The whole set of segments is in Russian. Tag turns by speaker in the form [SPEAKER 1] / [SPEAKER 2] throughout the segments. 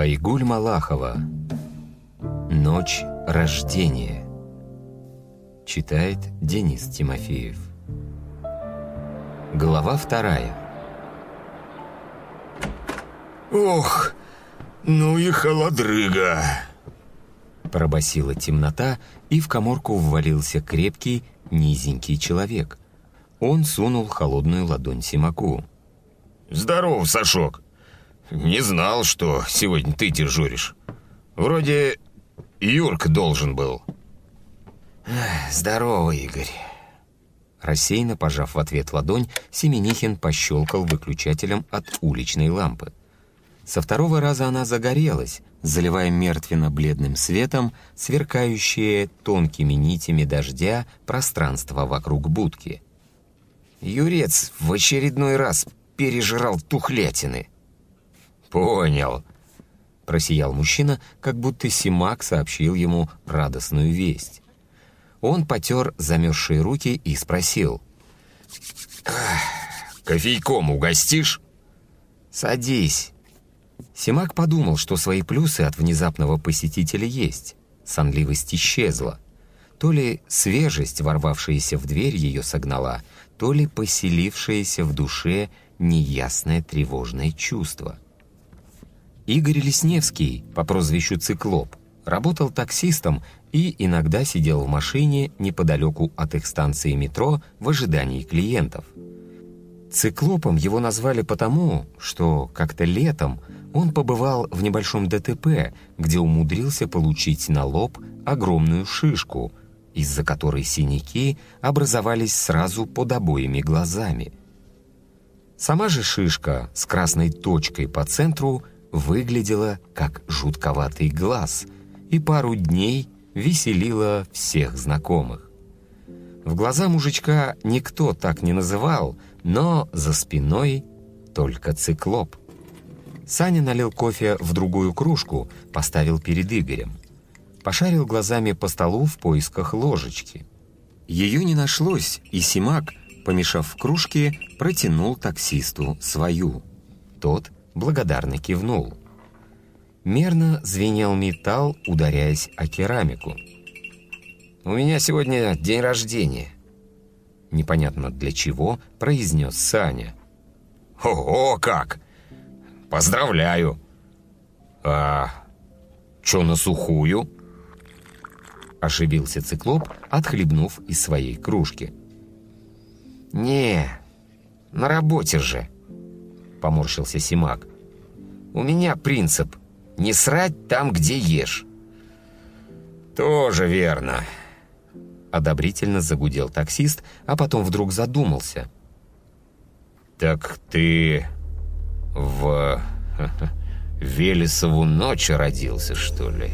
[SPEAKER 1] Айгуль Малахова «Ночь рождения» Читает Денис Тимофеев Глава вторая
[SPEAKER 2] «Ох, ну и холодрыга!»
[SPEAKER 1] Пробасила темнота, и в коморку ввалился крепкий, низенький человек. Он сунул холодную ладонь Симаку.
[SPEAKER 2] «Здоров, Сашок! Не знал, что сегодня ты дежуришь. Вроде Юрк должен был».
[SPEAKER 3] «Здорово, Игорь!»
[SPEAKER 1] Рассеянно пожав в ответ ладонь, Семенихин пощелкал выключателем от уличной лампы. Со второго раза она загорелась, заливая мертвенно-бледным светом сверкающие тонкими нитями дождя пространство вокруг будки.
[SPEAKER 3] Юрец в очередной раз пережрал тухлятины.
[SPEAKER 2] «Понял», —
[SPEAKER 1] просиял мужчина, как будто Симак сообщил ему радостную весть. Он потер замерзшие руки и спросил.
[SPEAKER 2] «Кофейком угостишь?»
[SPEAKER 3] «Садись».
[SPEAKER 1] Симак подумал, что свои плюсы от внезапного посетителя есть. Сонливость исчезла. То ли свежесть, ворвавшаяся в дверь, ее согнала, то ли поселившееся в душе неясное тревожное чувство. Игорь Лесневский по прозвищу «Циклоп» работал таксистом и иногда сидел в машине неподалеку от их станции метро в ожидании клиентов. Циклопом его назвали потому, что как-то летом он побывал в небольшом ДТП, где умудрился получить на лоб огромную шишку, из-за которой синяки образовались сразу под обоими глазами. Сама же шишка с красной точкой по центру выглядела как жутковатый глаз и пару дней веселила всех знакомых. В глаза мужичка никто так не называл, но за спиной только циклоп. Саня налил кофе в другую кружку, поставил перед Игорем. Пошарил глазами по столу в поисках ложечки. Ее не нашлось, и Симак, помешав в кружке, протянул таксисту свою. Тот благодарно кивнул. Мерно звенел металл, ударяясь о керамику.
[SPEAKER 3] «У меня сегодня день рождения».
[SPEAKER 1] Непонятно для чего, произнес Саня.
[SPEAKER 2] «Ого, как! Поздравляю!» «А чё на сухую?»
[SPEAKER 1] Оживился циклоп, отхлебнув из своей кружки.
[SPEAKER 3] «Не, на работе же», — поморщился Симак. «У меня принцип — не срать там, где ешь».
[SPEAKER 2] «Тоже верно», —
[SPEAKER 1] одобрительно загудел таксист, а потом вдруг задумался.
[SPEAKER 2] «Так ты в Велесову ночь родился, что ли?»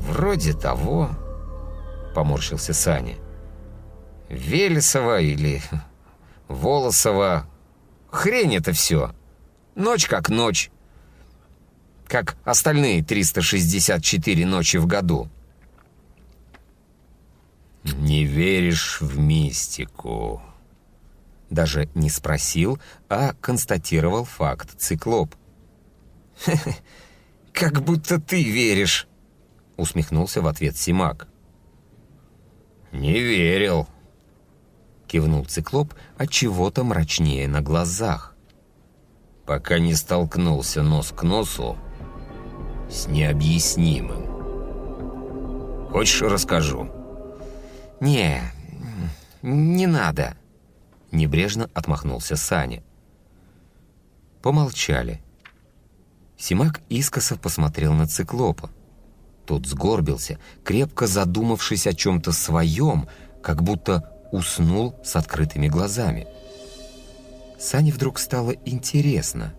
[SPEAKER 3] «Вроде того», — поморщился Саня. «Велесова или Волосова. Хрень это все. Ночь как ночь. Как остальные 364 ночи в году».
[SPEAKER 2] «Не веришь в мистику?»
[SPEAKER 1] Даже не спросил, а констатировал факт циклоп.
[SPEAKER 3] «Как будто ты веришь!» усмехнулся в ответ Симак.
[SPEAKER 2] «Не верил», —
[SPEAKER 1] кивнул циклоп от чего-то мрачнее на глазах.
[SPEAKER 2] «Пока не столкнулся нос к носу с необъяснимым. Хочешь, расскажу?»
[SPEAKER 3] «Не, не надо», —
[SPEAKER 1] небрежно отмахнулся Саня. Помолчали. Симак искоса посмотрел на циклопа. Тот сгорбился, крепко задумавшись о чем-то своем, как будто уснул с открытыми глазами. Сане вдруг стало интересно.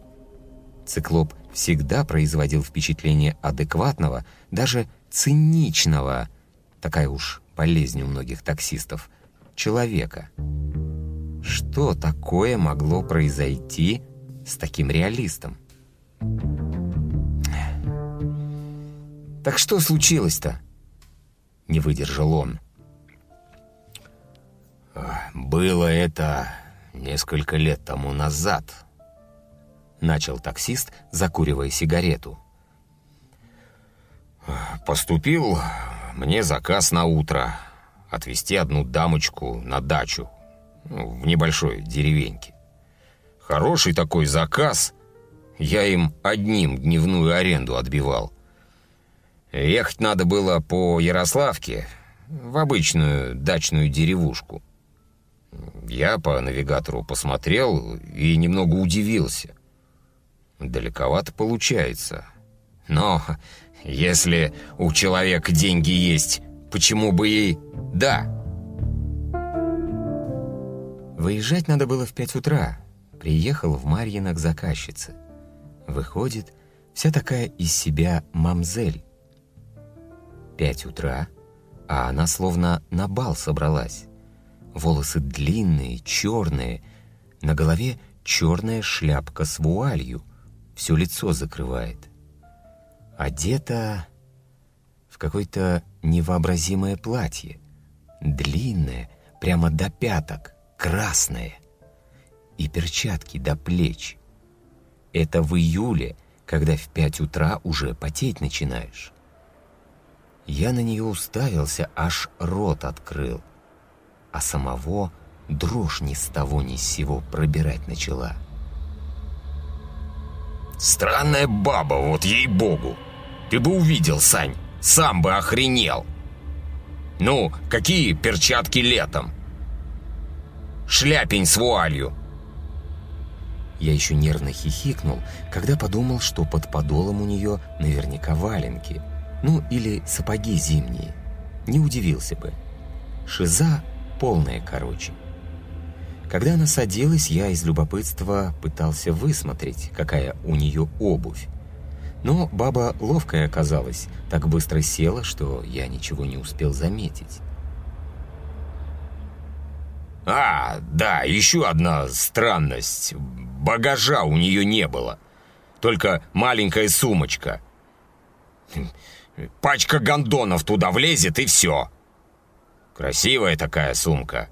[SPEAKER 1] Циклоп всегда производил впечатление адекватного, даже циничного, такая уж болезнь у многих таксистов, человека. Что такое могло произойти с таким реалистом?
[SPEAKER 3] «Так что случилось-то?»
[SPEAKER 1] Не выдержал он.
[SPEAKER 2] «Было это несколько лет тому назад.
[SPEAKER 1] начал таксист, закуривая сигарету.
[SPEAKER 2] «Поступил мне заказ на утро отвезти одну дамочку на дачу ну, в небольшой деревеньке. Хороший такой заказ, я им одним дневную аренду отбивал. Ехать надо было по Ярославке в обычную дачную деревушку. Я по навигатору посмотрел и немного удивился. Далековато получается. Но если у человека деньги есть, почему бы и да?
[SPEAKER 1] Выезжать надо было в пять утра. Приехал в Марьино к заказчице. Выходит, вся такая из себя мамзель. Пять утра, а она словно на бал собралась. Волосы длинные, черные, на голове черная шляпка с вуалью, все лицо закрывает. Одета в какое-то невообразимое платье, длинное, прямо до пяток, красное, и перчатки до плеч. Это в июле, когда в пять утра уже потеть начинаешь. Я на нее уставился, аж рот открыл — а самого дрожь ни с того ни с сего пробирать начала.
[SPEAKER 2] «Странная баба, вот ей-богу! Ты бы увидел, Сань, сам бы охренел! Ну, какие перчатки летом? Шляпень с вуалью!»
[SPEAKER 1] Я еще нервно хихикнул, когда подумал, что под подолом у нее наверняка валенки, ну или сапоги зимние. Не удивился бы. Шиза полная короче. Когда она садилась, я из любопытства пытался высмотреть, какая у нее обувь. Но баба ловкая оказалась, так быстро села, что я ничего не успел заметить.
[SPEAKER 2] «А, да, еще одна странность. Багажа у нее не было. Только маленькая сумочка. Пачка гондонов туда влезет, и все. Красивая такая сумка.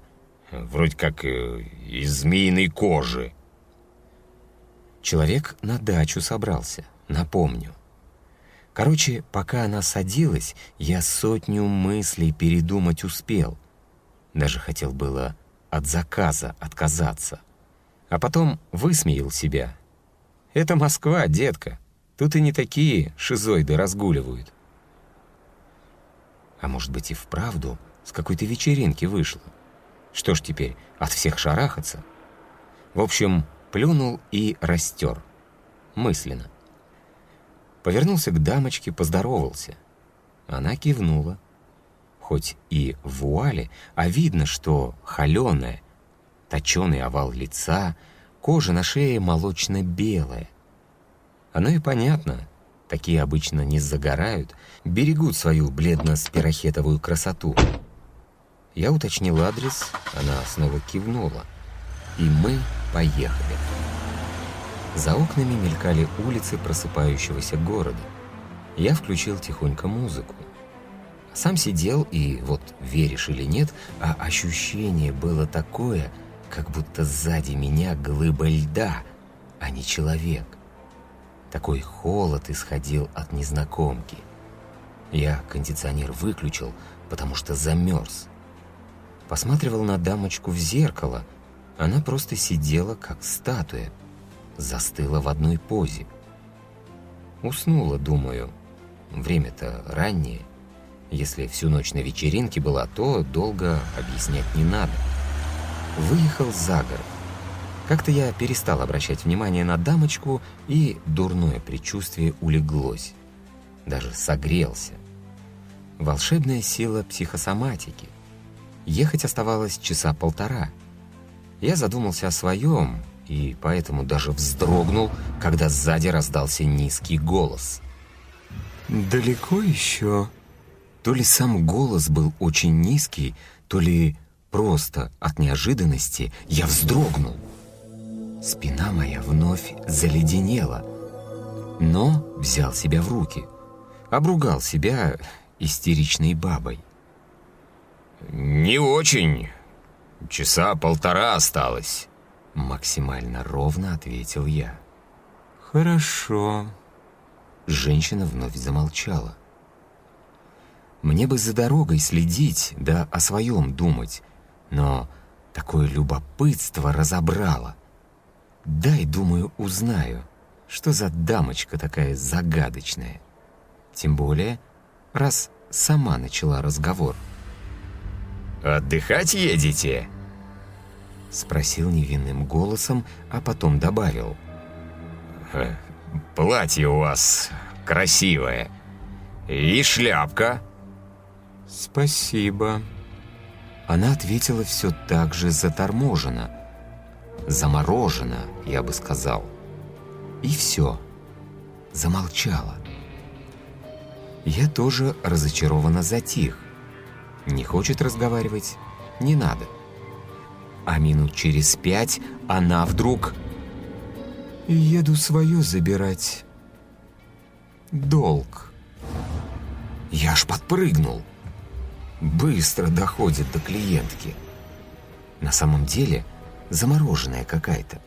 [SPEAKER 2] Вроде как э, из змеиной кожи.
[SPEAKER 1] Человек на дачу собрался, напомню. Короче, пока она садилась, я сотню мыслей передумать успел. Даже хотел было от заказа отказаться. А потом высмеял себя. «Это Москва, детка. Тут и не такие шизоиды разгуливают». А может быть и вправду с какой-то вечеринки вышла. Что ж теперь, от всех шарахаться? В общем, плюнул и растер. Мысленно. Повернулся к дамочке, поздоровался. Она кивнула. Хоть и в вуале, а видно, что холеная, точеный овал лица, кожа на шее молочно-белая. Оно и понятно, такие обычно не загорают, берегут свою бледно-спирохетовую красоту. Я уточнил адрес, она снова кивнула. И мы поехали. За окнами мелькали улицы просыпающегося города. Я включил тихонько музыку. Сам сидел и, вот веришь или нет, а ощущение было такое, как будто сзади меня глыба льда, а не человек. Такой холод исходил от незнакомки. Я кондиционер выключил, потому что замерз посматривал на дамочку в зеркало. Она просто сидела, как статуя, застыла в одной позе. Уснула, думаю. Время-то раннее. Если всю ночь на вечеринке была, то долго объяснять не надо. Выехал за город. Как-то я перестал обращать внимание на дамочку, и дурное предчувствие улеглось. Даже согрелся. Волшебная сила психосоматики. Ехать оставалось часа полтора. Я задумался о своем, и поэтому даже вздрогнул, когда сзади раздался низкий голос. «Далеко еще?» То ли сам голос был очень низкий, то ли просто от неожиданности я вздрогнул. Спина моя вновь заледенела, но взял себя в руки, обругал себя истеричной бабой.
[SPEAKER 2] «Не очень. Часа полтора осталось», —
[SPEAKER 1] максимально ровно ответил я. «Хорошо». Женщина вновь замолчала. Мне бы за дорогой следить, да о своем думать, но такое любопытство разобрало. Дай, думаю, узнаю, что за дамочка такая загадочная. Тем более, раз сама начала разговор.
[SPEAKER 2] «Отдыхать едете?»
[SPEAKER 1] Спросил невинным голосом, а потом добавил.
[SPEAKER 2] «Э, «Платье у вас красивое. И шляпка».
[SPEAKER 1] «Спасибо». Она ответила все так же заторможенно. Заморожено, я бы сказал. И все. Замолчала. Я тоже разочарованно затих. Не хочет разговаривать? Не надо. А минут через пять она вдруг... «Еду свое забирать. Долг». Я аж подпрыгнул. Быстро доходит до клиентки. На самом деле замороженная какая-то.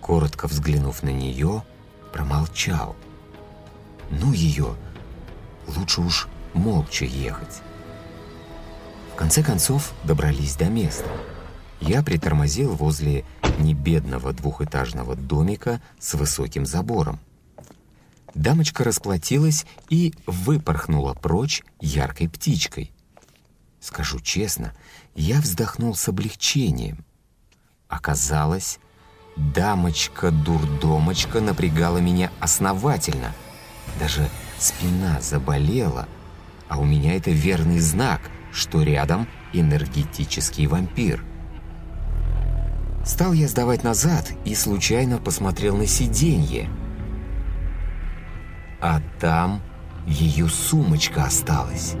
[SPEAKER 1] Коротко взглянув на нее, промолчал. Ну ее, лучше уж молча ехать. В конце концов добрались до места. Я притормозил возле небедного двухэтажного домика с высоким забором. Дамочка расплатилась и выпорхнула прочь яркой птичкой. Скажу честно, я вздохнул с облегчением. Оказалось, дамочка-дурдомочка напрягала меня основательно. Даже спина заболела, а у меня это верный знак, что рядом энергетический вампир. Стал я сдавать назад и случайно посмотрел на сиденье. А там ее сумочка осталась.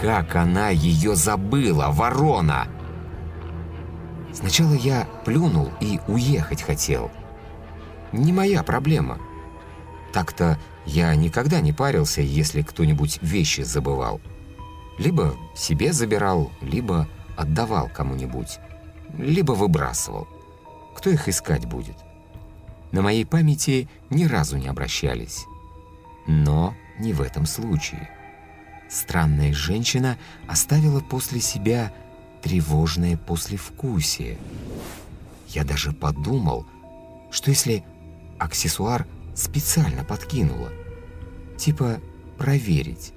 [SPEAKER 1] Как она ее забыла, ворона! Сначала я плюнул и уехать хотел. Не моя проблема. Так-то я никогда не парился, если кто-нибудь вещи забывал. Либо себе забирал, либо отдавал кому-нибудь, либо выбрасывал. Кто их искать будет? На моей памяти ни разу не обращались. Но не в этом случае. Странная женщина оставила после себя тревожное послевкусие. Я даже подумал, что если аксессуар специально подкинула, типа проверить,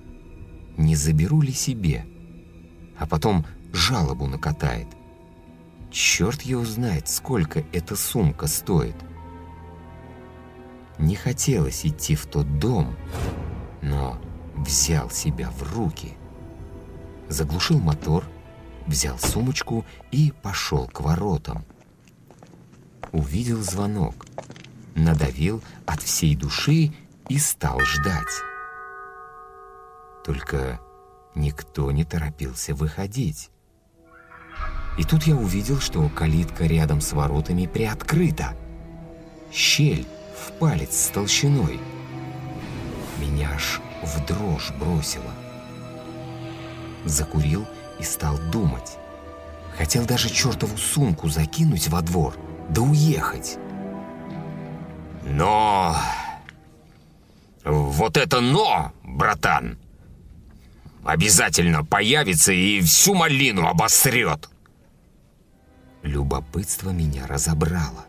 [SPEAKER 1] не заберу ли себе, а потом жалобу накатает. Черт ее узнает, сколько эта сумка стоит. Не хотелось идти в тот дом, но взял себя в руки. Заглушил мотор, взял сумочку и пошел к воротам. Увидел звонок, надавил от всей души и стал ждать. Только никто не торопился выходить. И тут я увидел, что калитка рядом с воротами приоткрыта. Щель в палец с толщиной. Меня аж в дрожь бросило. Закурил и стал думать. Хотел даже чертову сумку закинуть во двор, да уехать.
[SPEAKER 2] Но... Вот это «но», братан, обязательно появится и всю малину обосрет.
[SPEAKER 1] Любопытство меня разобрало.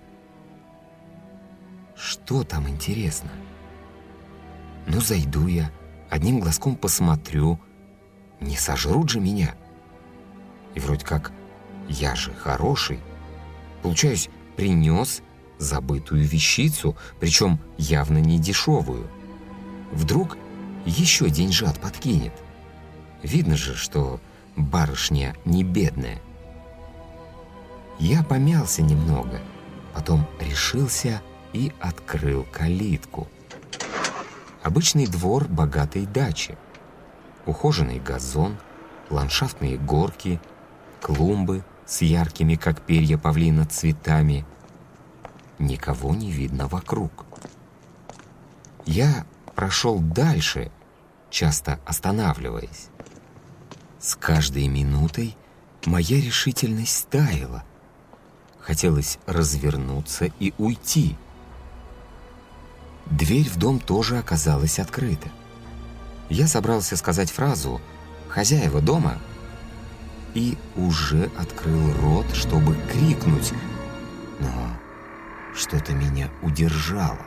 [SPEAKER 1] Что там интересно? Ну, зайду я, одним глазком посмотрю. Не сожрут же меня. И вроде как я же хороший. Получаюсь, принес забытую вещицу, причем явно не дешевую. Вдруг еще деньжат подкинет. Видно же, что барышня не бедная. Я помялся немного, потом решился и открыл калитку. Обычный двор богатой дачи. Ухоженный газон, ландшафтные горки, клумбы с яркими, как перья павлина, цветами. Никого не видно вокруг. Я прошел дальше, часто останавливаясь. С каждой минутой моя решительность таяла. Хотелось развернуться и уйти, Дверь в дом тоже оказалась открыта. Я собрался сказать фразу «Хозяева дома?» и уже открыл рот, чтобы крикнуть, но что-то меня удержало.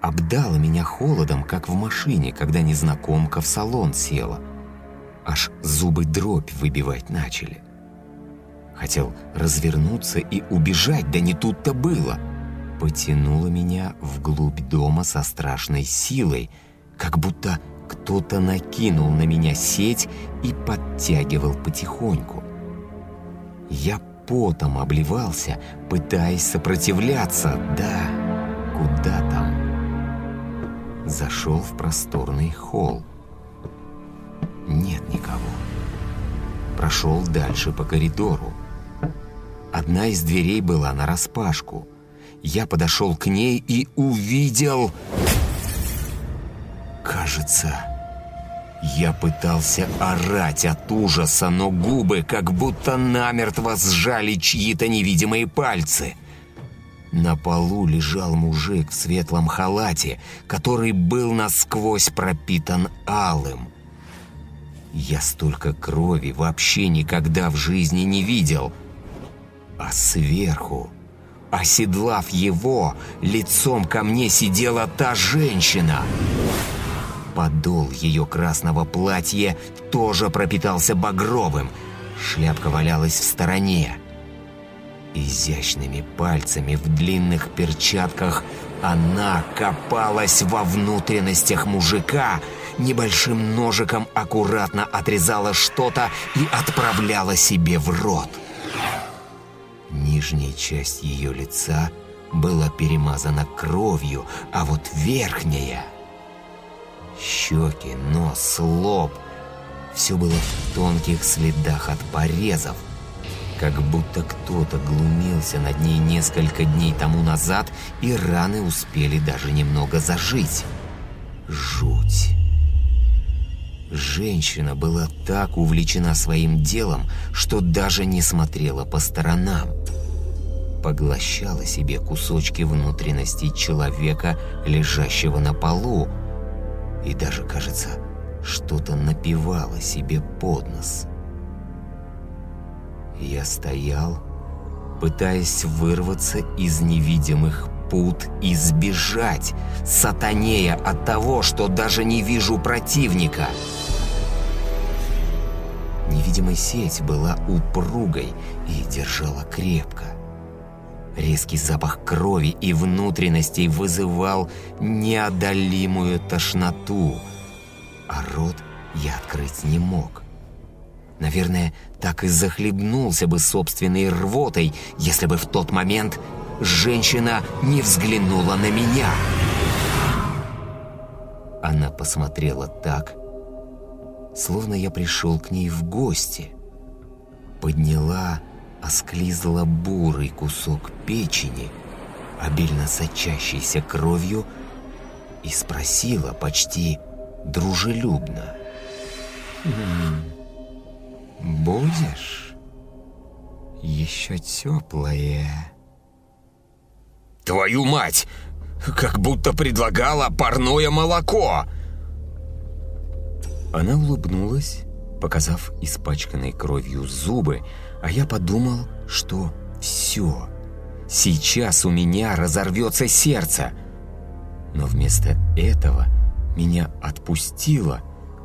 [SPEAKER 1] Обдало меня холодом, как в машине, когда незнакомка в салон села. Аж зубы дробь выбивать начали. Хотел развернуться и убежать, да не тут-то было. Потянуло меня вглубь дома со страшной силой, как будто кто-то накинул на меня сеть и подтягивал потихоньку. Я потом обливался, пытаясь сопротивляться, да, куда там. Зашел в просторный холл. Нет никого. Прошел дальше по коридору. Одна из дверей была нараспашку. Я подошел к ней и увидел... Кажется, я пытался орать от ужаса, но губы как будто намертво сжали чьи-то невидимые пальцы. На полу лежал мужик в светлом халате, который был насквозь пропитан алым. Я столько крови вообще никогда в жизни не видел — а сверху, оседлав его, лицом ко мне сидела та женщина. Подол ее красного платья тоже пропитался багровым. Шляпка валялась в стороне. Изящными пальцами в длинных перчатках она копалась во внутренностях мужика, небольшим ножиком аккуратно отрезала что-то и отправляла себе в рот. Нижняя часть ее лица была перемазана кровью, а вот верхняя... Щеки, нос, лоб... Все было в тонких следах от порезов. Как будто кто-то глумился над ней несколько дней тому назад, и раны успели даже немного зажить. Жуть. Женщина была так увлечена своим делом, что даже не смотрела по сторонам. Поглощала себе кусочки внутренности человека, лежащего на полу, и даже, кажется, что-то напевала себе под нос. Я стоял, пытаясь вырваться из невидимых пут и сбежать, сатанея от того, что даже не вижу противника. Невидимая сеть была упругой и держала крепко. Резкий запах крови и внутренностей вызывал неодолимую тошноту, а рот я открыть не мог. Наверное, так и захлебнулся бы собственной рвотой, если бы в тот момент женщина не взглянула на меня. Она посмотрела так, словно я пришел к ней в гости. Подняла осклизла бурый кусок печени, обильно сочащийся кровью, и спросила почти дружелюбно. «Будешь? Еще теплое?»
[SPEAKER 2] «Твою мать! Как будто предлагала парное молоко!»
[SPEAKER 1] Она улыбнулась, показав испачканной кровью зубы, а я подумал, что все, сейчас у меня разорвется сердце. Но вместо этого меня отпустило,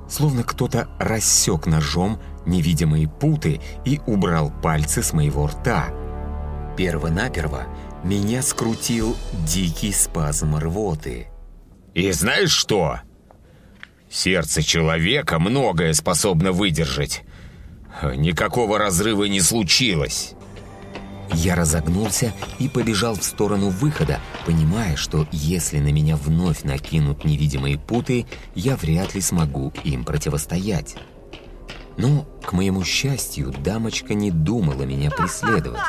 [SPEAKER 1] словно кто-то рассек ножом невидимые путы и убрал пальцы с моего рта. Первонаперво меня скрутил дикий спазм рвоты.
[SPEAKER 2] «И знаешь что?» Сердце человека многое способно выдержать. Никакого разрыва не случилось.
[SPEAKER 1] Я разогнулся и побежал в сторону выхода, понимая, что если на меня вновь накинут невидимые путы, я вряд ли смогу им противостоять. Но, к моему счастью, дамочка не думала меня преследовать.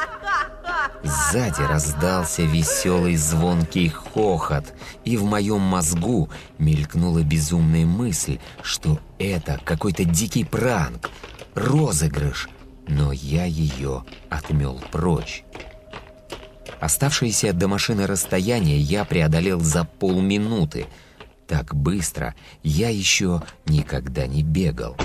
[SPEAKER 1] Сзади раздался веселый звонкий хохот, и в моем мозгу мелькнула безумная мысль, что это какой-то дикий пранк, розыгрыш, но я ее отмел прочь. Оставшееся до машины расстояние я преодолел за полминуты. Так быстро я еще никогда не бегал.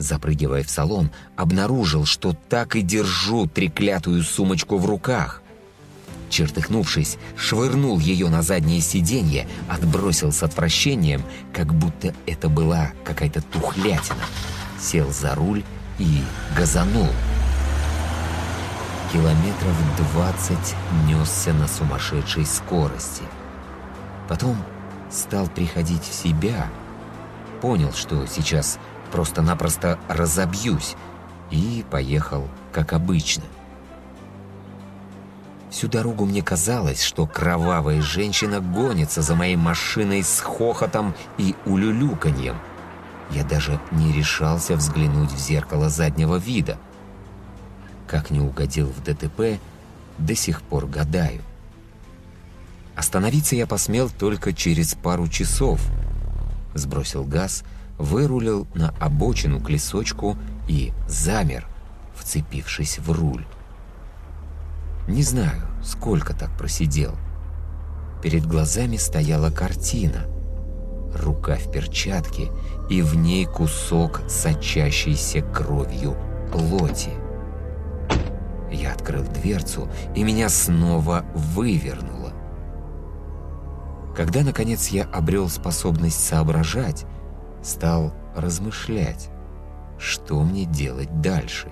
[SPEAKER 1] Запрыгивая в салон, обнаружил, что так и держу треклятую сумочку в руках. Чертыхнувшись, швырнул ее на заднее сиденье, отбросил с отвращением, как будто это была какая-то тухлятина. Сел за руль и газанул. Километров двадцать несся на сумасшедшей скорости. Потом стал приходить в себя, понял, что сейчас просто-напросто разобьюсь, и поехал, как обычно. Всю дорогу мне казалось, что кровавая женщина гонится за моей машиной с хохотом и улюлюканьем. Я даже не решался взглянуть в зеркало заднего вида. Как не угодил в ДТП, до сих пор гадаю. Остановиться я посмел только через пару часов. Сбросил газ, вырулил на обочину к лесочку и замер, вцепившись в руль. Не знаю, сколько так просидел. Перед глазами стояла картина. Рука в перчатке, и в ней кусок сочащейся кровью плоти. Я открыл дверцу, и меня снова вывернуло. Когда, наконец, я обрел способность соображать, стал размышлять, что мне делать дальше.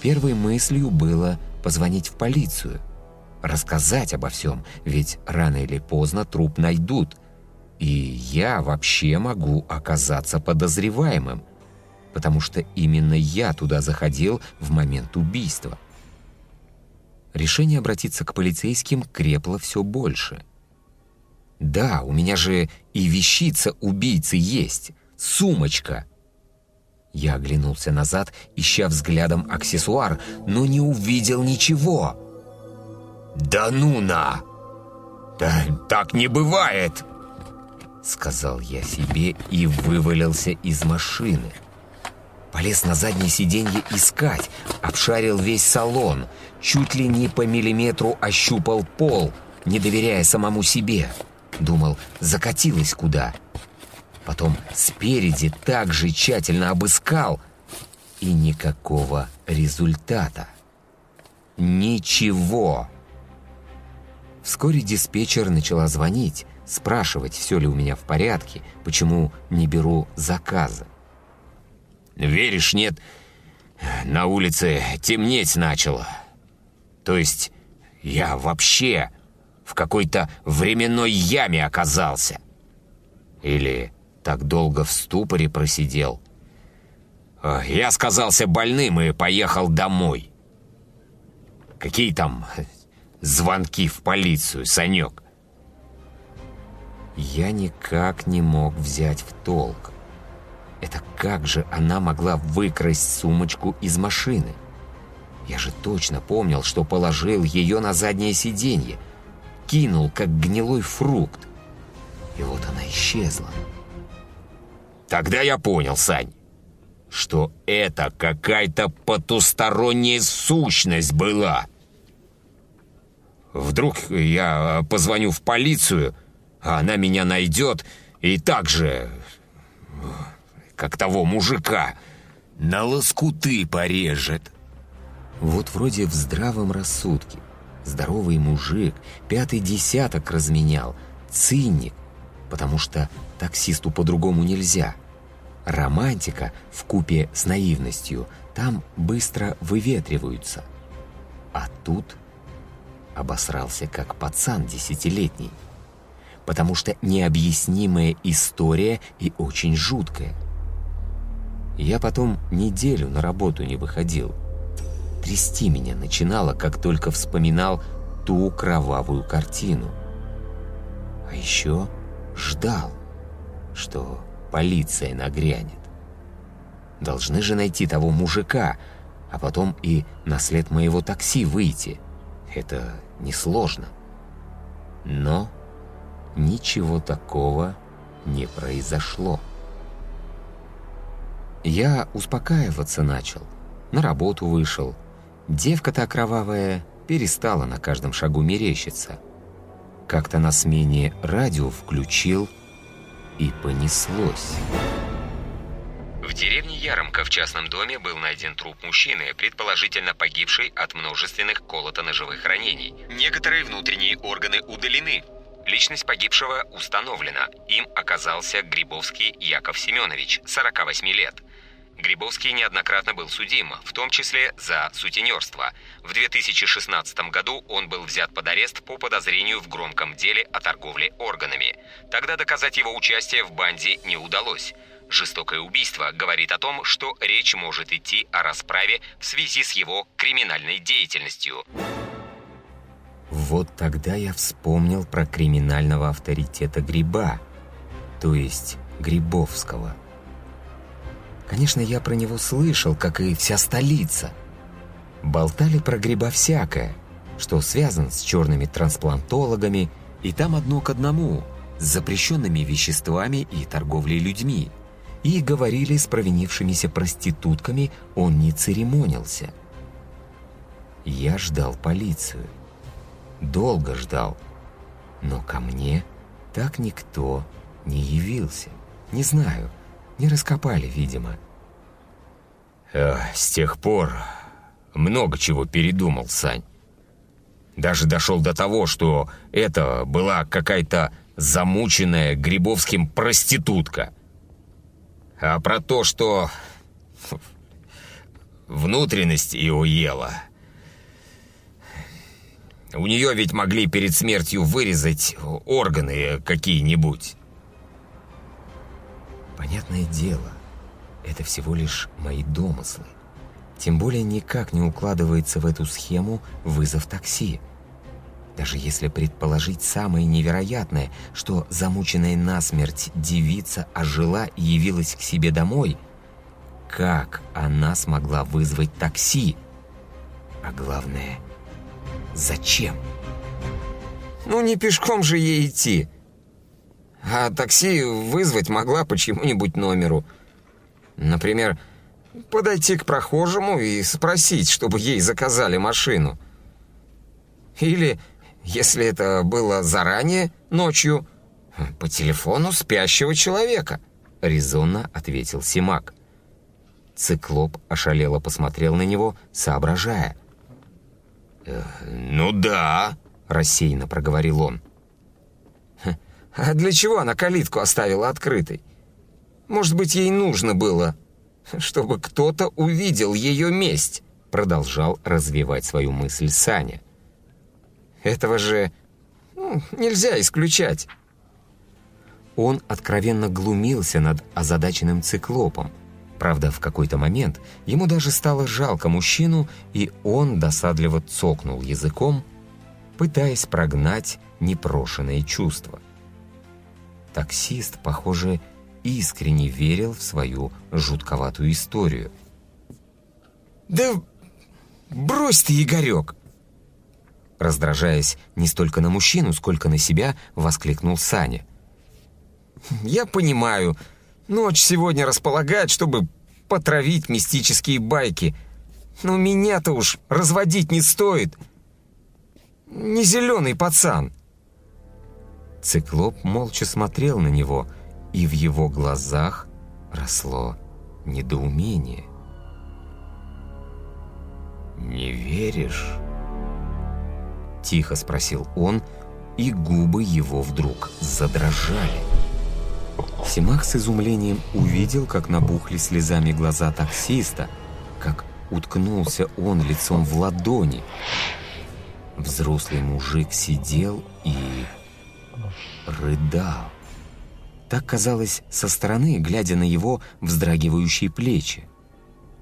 [SPEAKER 1] Первой мыслью было позвонить в полицию, рассказать обо всем, ведь рано или поздно труп найдут, и я вообще могу оказаться подозреваемым, потому что именно я туда заходил в момент убийства. Решение обратиться к полицейским крепло все больше. Да, у меня же и вещица убийцы есть, сумочка — я оглянулся назад, ища взглядом аксессуар, но не увидел ничего.
[SPEAKER 2] «Да ну на! Да так не бывает!»
[SPEAKER 1] Сказал я себе и вывалился из машины. Полез на заднее сиденье искать, обшарил весь салон, чуть ли не по миллиметру ощупал пол, не доверяя самому себе. Думал, закатилась куда потом спереди также тщательно обыскал, и никакого результата. Ничего. Вскоре диспетчер начала звонить, спрашивать, все ли у меня в порядке, почему не беру заказы.
[SPEAKER 2] «Веришь, нет, на улице темнеть начало. То есть я вообще в какой-то временной яме оказался. Или так долго в ступоре просидел. Я сказался больным и поехал домой. Какие там звонки в полицию, Санек?
[SPEAKER 1] Я никак не мог взять в толк. Это как же она могла выкрасть сумочку из машины? Я же точно помнил, что положил ее на заднее сиденье. Кинул, как гнилой фрукт. И вот она исчезла.
[SPEAKER 2] Тогда я понял, Сань, что это какая-то потусторонняя сущность была. Вдруг я позвоню в полицию, а она меня найдет и так же, как того мужика, на лоскуты порежет.
[SPEAKER 1] Вот вроде в здравом рассудке. Здоровый мужик, пятый десяток разменял, циник, потому что таксисту по-другому нельзя. Романтика в купе с наивностью там быстро выветриваются. А тут обосрался как пацан десятилетний. Потому что необъяснимая история и очень жуткая. Я потом неделю на работу не выходил. Трясти меня начинало, как только вспоминал ту кровавую картину. А еще ждал, что полиция нагрянет. Должны же найти того мужика, а потом и на след моего такси выйти. Это несложно. Но ничего такого не произошло. Я успокаиваться начал, на работу вышел. Девка-то кровавая перестала на каждом шагу мерещиться. Как-то на смене радио включил и понеслось.
[SPEAKER 3] В деревне Яромка в частном доме был найден труп мужчины, предположительно погибший от множественных колото-ножевых ранений. Некоторые внутренние органы удалены. Личность погибшего установлена. Им оказался Грибовский Яков Семенович, 48 лет. Грибовский неоднократно был судим, в том числе за сутенерство. В 2016 году он был взят под арест по подозрению в громком деле о торговле органами. Тогда доказать его участие в банде не удалось. Жестокое убийство говорит о том, что речь может идти о расправе в связи с его криминальной деятельностью.
[SPEAKER 1] Вот тогда я вспомнил про криминального авторитета Гриба, то есть Грибовского. Конечно, я про него слышал, как и вся столица. Болтали про Гриба всякое, что связан с черными трансплантологами, и там одно к одному, с запрещенными веществами и торговлей людьми – и говорили с провинившимися проститутками, он не церемонился. Я ждал полицию. Долго ждал. Но ко мне так никто не явился. Не знаю, не раскопали, видимо.
[SPEAKER 2] Эх, с тех пор много чего передумал, Сань. Даже дошел до того, что это была какая-то замученная Грибовским проститутка — а про то, что внутренность и уела. У нее ведь могли перед смертью вырезать органы какие-нибудь.
[SPEAKER 1] Понятное дело, это всего лишь мои домыслы. Тем более никак не укладывается в эту схему вызов такси. Даже если предположить самое невероятное, что замученная насмерть девица ожила и явилась к себе домой, как она смогла вызвать такси? А главное, зачем?
[SPEAKER 3] Ну, не пешком же ей идти. А такси вызвать могла по чему-нибудь номеру. Например, подойти к прохожему и спросить, чтобы ей заказали машину. Или если это было заранее, ночью, по телефону спящего человека», — резонно ответил Симак.
[SPEAKER 1] Циклоп ошалело посмотрел на него, соображая.
[SPEAKER 2] «Ну да», — рассеянно проговорил он.
[SPEAKER 3] «А для чего она калитку оставила открытой? Может быть, ей нужно было, чтобы кто-то увидел ее месть?»
[SPEAKER 1] Продолжал развивать свою мысль Саня.
[SPEAKER 3] Этого же ну, нельзя исключать.
[SPEAKER 1] Он откровенно глумился над озадаченным циклопом. Правда, в какой-то момент ему даже стало жалко мужчину, и он досадливо цокнул языком, пытаясь прогнать непрошенные чувства. Таксист, похоже, искренне верил в свою жутковатую историю.
[SPEAKER 3] «Да брось ты, Игорек!»
[SPEAKER 1] Раздражаясь не столько на мужчину, сколько на себя, воскликнул Саня.
[SPEAKER 3] «Я понимаю, ночь сегодня располагает, чтобы потравить мистические байки. Но меня-то уж разводить не стоит. Не зеленый пацан».
[SPEAKER 1] Циклоп молча смотрел на него, и в его глазах росло недоумение.
[SPEAKER 2] «Не веришь?»
[SPEAKER 1] Тихо спросил он, и губы его вдруг задрожали. Симах с изумлением увидел, как набухли слезами глаза таксиста, как уткнулся он лицом в ладони. Взрослый мужик сидел и рыдал. Так казалось со стороны, глядя на его вздрагивающие плечи.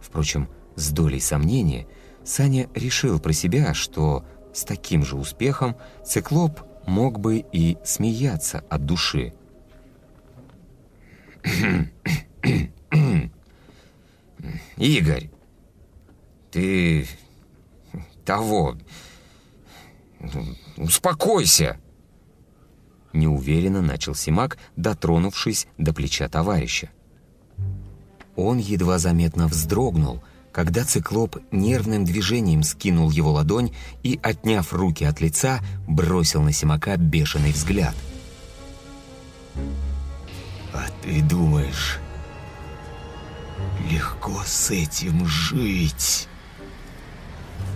[SPEAKER 1] Впрочем, с долей сомнения, Саня решил про себя, что с таким же успехом циклоп мог бы и смеяться от души.
[SPEAKER 3] «Игорь, ты того... Успокойся!»
[SPEAKER 1] Неуверенно начал Симак, дотронувшись до плеча товарища. Он едва заметно вздрогнул, когда циклоп нервным движением скинул его ладонь и, отняв руки от лица, бросил на Симака бешеный взгляд.
[SPEAKER 4] «А ты думаешь, легко с этим жить?»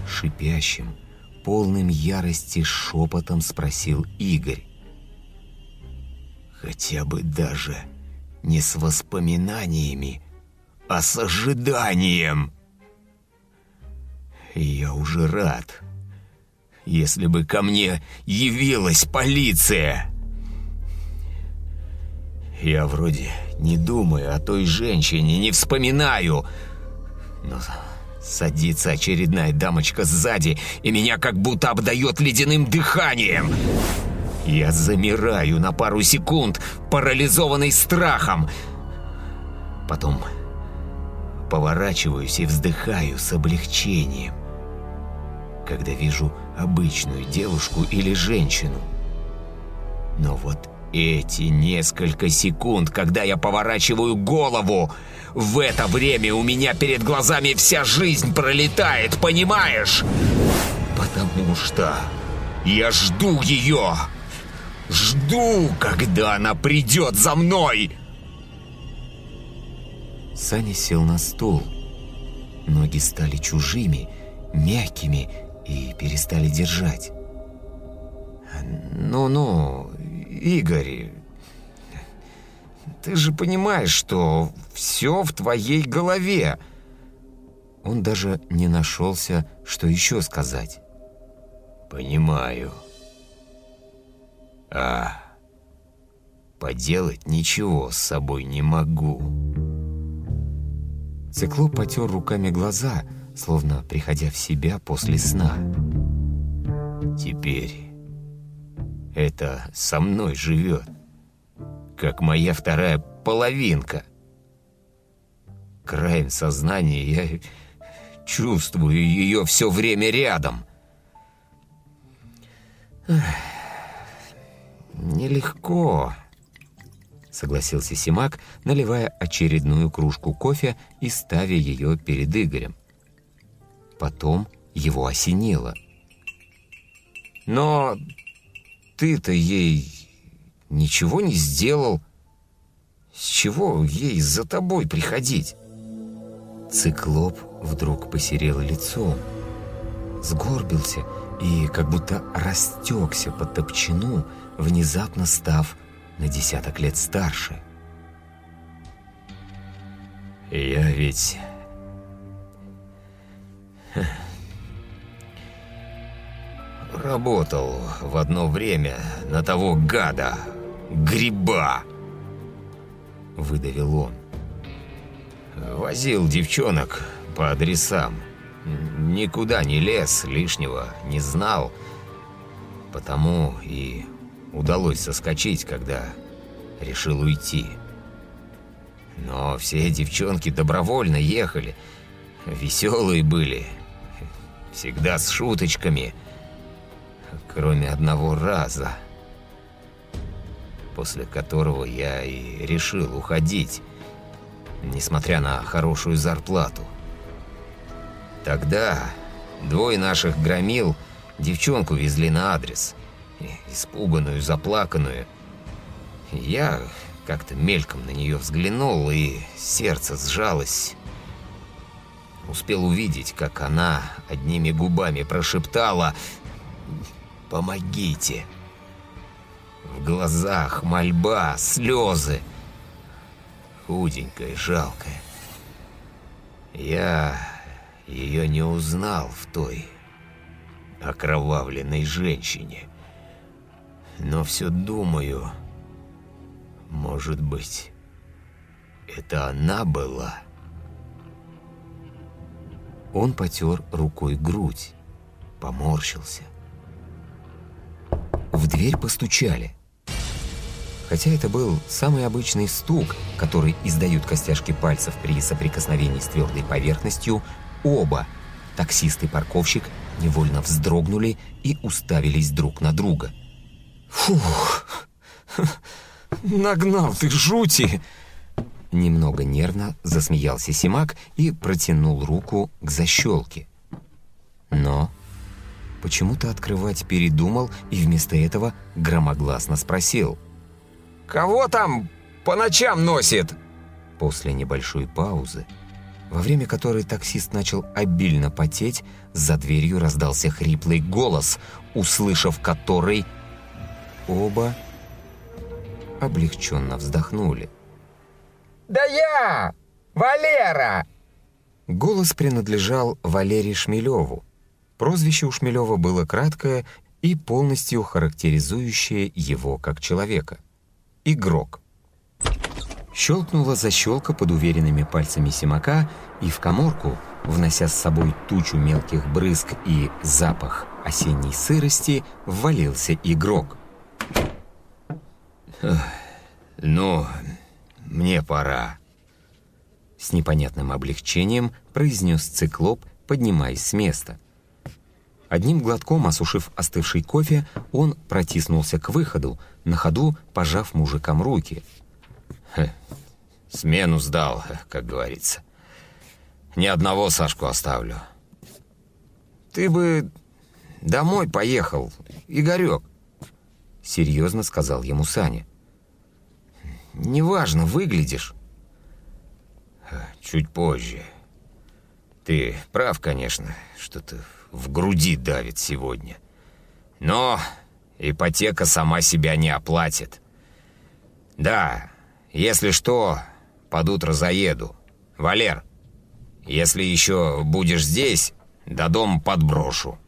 [SPEAKER 1] Шипящим, полным ярости шепотом спросил Игорь.
[SPEAKER 4] «Хотя бы даже не с воспоминаниями, а с ожиданием!» Я уже рад, если бы ко мне явилась полиция. Я вроде не думаю о той женщине, не вспоминаю. Но садится очередная дамочка сзади, и меня как будто обдает ледяным дыханием. Я замираю на пару секунд, парализованный страхом. Потом поворачиваюсь и вздыхаю с облегчением когда вижу обычную девушку или женщину. Но вот эти несколько секунд, когда я поворачиваю голову, в это время у меня перед глазами вся жизнь пролетает, понимаешь? Потому что я жду ее. Жду, когда она придет за мной.
[SPEAKER 1] Саня сел на стул. Ноги стали чужими, мягкими и перестали держать.
[SPEAKER 4] «Ну-ну, Игорь, ты же понимаешь, что все в твоей голове!»
[SPEAKER 1] Он даже не нашелся, что еще сказать.
[SPEAKER 4] «Понимаю. А поделать ничего с собой не могу».
[SPEAKER 1] Циклоп потер руками глаза, словно приходя в себя после сна.
[SPEAKER 4] «Теперь это со мной живет, как моя вторая половинка. Краем сознания я чувствую ее все время рядом».
[SPEAKER 1] «Нелегко», — согласился Симак, наливая очередную кружку кофе и ставя ее перед Игорем. Потом его осенило.
[SPEAKER 4] «Но ты-то ей ничего не сделал. С чего ей за тобой приходить?»
[SPEAKER 1] Циклоп вдруг посерел лицом, сгорбился и как будто растекся под топчину, внезапно став на десяток лет старше.
[SPEAKER 4] «Я ведь Работал в одно время на того гада, гриба, выдавил он. Возил девчонок по адресам. Никуда не лез, лишнего не знал. Потому и удалось соскочить, когда решил уйти. Но все девчонки добровольно ехали. Веселые были, Всегда с шуточками. Кроме одного раза. После которого я и решил уходить. Несмотря на хорошую зарплату. Тогда двое наших громил девчонку везли на адрес. Испуганную, заплаканную. Я как-то мельком на нее взглянул, и сердце сжалось Успел увидеть, как она одними губами прошептала «Помогите!». В глазах мольба, слезы. Худенькая, жалкая. Я ее не узнал в той окровавленной женщине. Но все думаю, может быть, это она была.
[SPEAKER 1] Он потер рукой грудь, поморщился. В дверь постучали. Хотя это был самый обычный стук, который издают костяшки пальцев при соприкосновении с твердой поверхностью, оба, таксист и парковщик, невольно вздрогнули и уставились друг на друга.
[SPEAKER 4] «Фух, нагнал ты жути!»
[SPEAKER 1] Немного нервно засмеялся Симак и протянул руку к защелке. Но почему-то открывать передумал и вместо этого громогласно спросил.
[SPEAKER 2] «Кого там по ночам носит?»
[SPEAKER 1] После небольшой паузы, во время которой таксист начал обильно потеть, за дверью раздался хриплый голос, услышав который, оба облегченно вздохнули.
[SPEAKER 2] «Да я! Валера!»
[SPEAKER 1] Голос принадлежал Валерии Шмелеву. Прозвище у Шмелева было краткое и полностью характеризующее его как человека. Игрок. Щелкнула защелка под уверенными пальцами Симака, и в коморку, внося с собой тучу мелких брызг и запах осенней сырости, ввалился игрок.
[SPEAKER 2] «Ну, мне пора», —
[SPEAKER 1] с непонятным облегчением произнес циклоп, поднимаясь с места. Одним глотком осушив остывший кофе, он протиснулся к выходу, на ходу пожав мужикам руки.
[SPEAKER 2] «Смену сдал, как говорится. Ни одного Сашку оставлю». «Ты бы домой поехал, Игорек», —
[SPEAKER 1] серьезно сказал ему Саня.
[SPEAKER 2] Неважно, выглядишь. Чуть позже. Ты прав, конечно, что-то в груди давит сегодня. Но ипотека сама себя не оплатит. Да, если что, под утро заеду. Валер, если еще будешь здесь, до дома подброшу.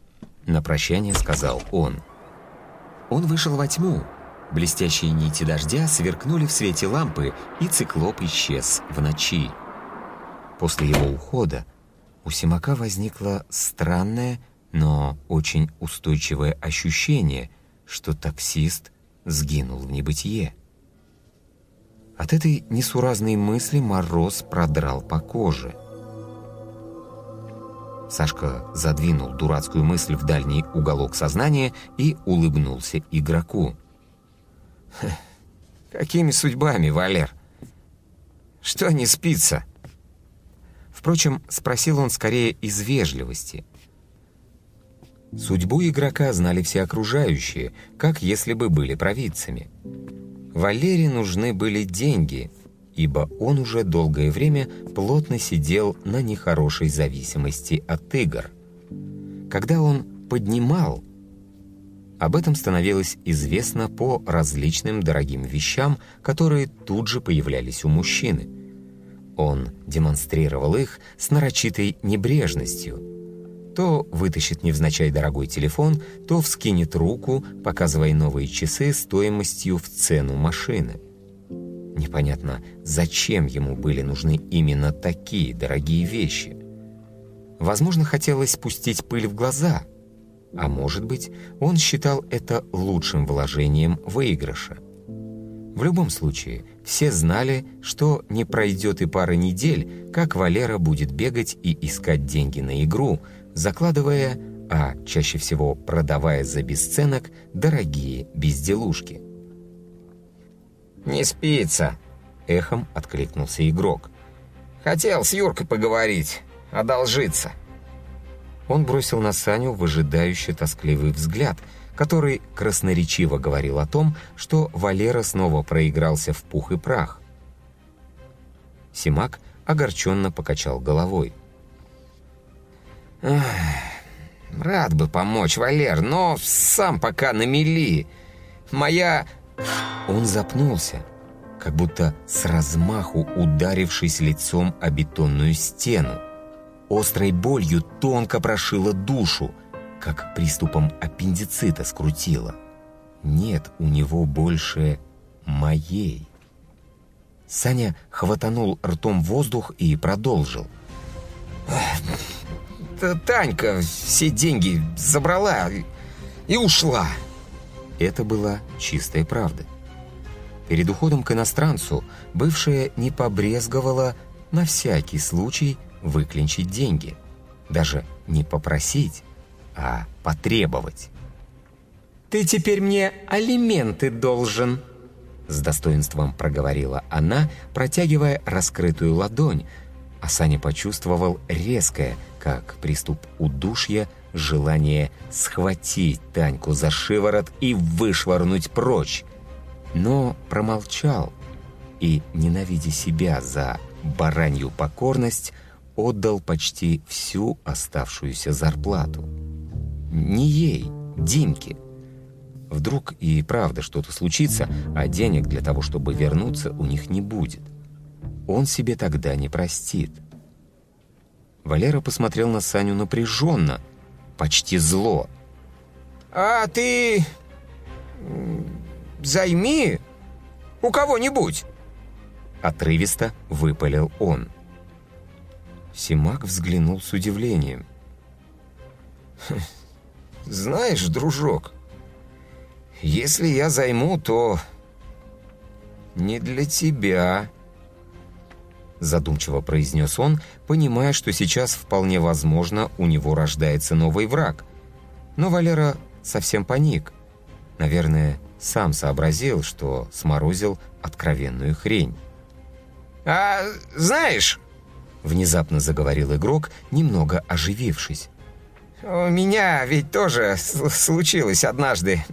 [SPEAKER 1] На прощание сказал он. Он вышел во тьму, Блестящие нити дождя сверкнули в свете лампы, и циклоп исчез в ночи. После его ухода у Симака возникло странное, но очень устойчивое ощущение, что таксист сгинул в небытие. От этой несуразной мысли мороз продрал по коже. Сашка задвинул дурацкую мысль в дальний уголок сознания и улыбнулся игроку.
[SPEAKER 2] Какими судьбами, Валер? Что не спится?
[SPEAKER 1] Впрочем, спросил он скорее из вежливости. Судьбу игрока знали все окружающие, как если бы были провидцами. Валере нужны были деньги, ибо он уже долгое время плотно сидел на нехорошей зависимости от игр. Когда он поднимал, об этом становилось известно по различным дорогим вещам, которые тут же появлялись у мужчины. Он демонстрировал их с нарочитой небрежностью. То вытащит невзначай дорогой телефон, то вскинет руку, показывая новые часы стоимостью в цену машины. Непонятно, зачем ему были нужны именно такие дорогие вещи. Возможно, хотелось спустить пыль в глаза – а может быть, он считал это лучшим вложением выигрыша. В любом случае, все знали, что не пройдет и пары недель, как Валера будет бегать и искать деньги на игру, закладывая, а чаще всего продавая за бесценок, дорогие безделушки.
[SPEAKER 2] «Не спится», — эхом откликнулся игрок. «Хотел с Юркой поговорить, одолжиться».
[SPEAKER 1] Он бросил на Саню выжидающий тоскливый взгляд, который красноречиво говорил о том, что Валера снова проигрался в пух и прах. Симак огорченно покачал головой.
[SPEAKER 2] «Рад бы помочь, Валер, но сам пока на мели. Моя...»
[SPEAKER 1] Он запнулся, как будто с размаху ударившись лицом о бетонную стену острой болью тонко прошила душу, как приступом аппендицита скрутила. Нет у него больше моей. Саня хватанул ртом воздух и продолжил.
[SPEAKER 2] «Танька все деньги забрала и ушла».
[SPEAKER 1] Это была чистая правда. Перед уходом к иностранцу бывшая не побрезговала на всякий случай выклинчить деньги. Даже не попросить, а потребовать.
[SPEAKER 5] «Ты теперь мне алименты должен»,
[SPEAKER 1] С достоинством проговорила она, протягивая раскрытую ладонь, а Саня почувствовал резкое, как приступ удушья, желание схватить Таньку за шиворот и вышвырнуть прочь. Но промолчал и, ненавидя себя за баранью покорность, отдал почти всю оставшуюся зарплату. Не ей, Димке. Вдруг и правда что-то случится, а денег для того, чтобы вернуться, у них не будет. Он себе тогда не простит. Валера посмотрел на Саню напряженно, почти зло.
[SPEAKER 2] «А ты... займи у кого-нибудь!»
[SPEAKER 1] Отрывисто выпалил он. Симак взглянул с удивлением.
[SPEAKER 2] «Знаешь, дружок, если я займу, то не для тебя», задумчиво произнес он, понимая, что сейчас вполне возможно у него рождается новый враг. Но Валера совсем паник. Наверное, сам сообразил, что сморозил откровенную хрень.
[SPEAKER 3] «А знаешь...»
[SPEAKER 1] Внезапно заговорил игрок, немного оживившись.
[SPEAKER 2] «У меня ведь тоже случилась однажды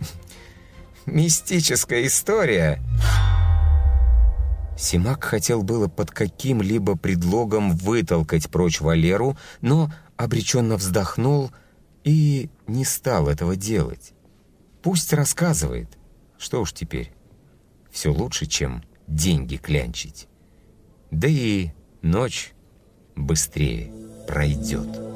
[SPEAKER 2] мистическая история...»
[SPEAKER 1] Симак хотел было под каким-либо предлогом вытолкать прочь Валеру, но обреченно вздохнул и не стал этого делать. Пусть рассказывает. Что уж теперь. Все лучше, чем деньги клянчить. Да и ночь быстрее пройдет.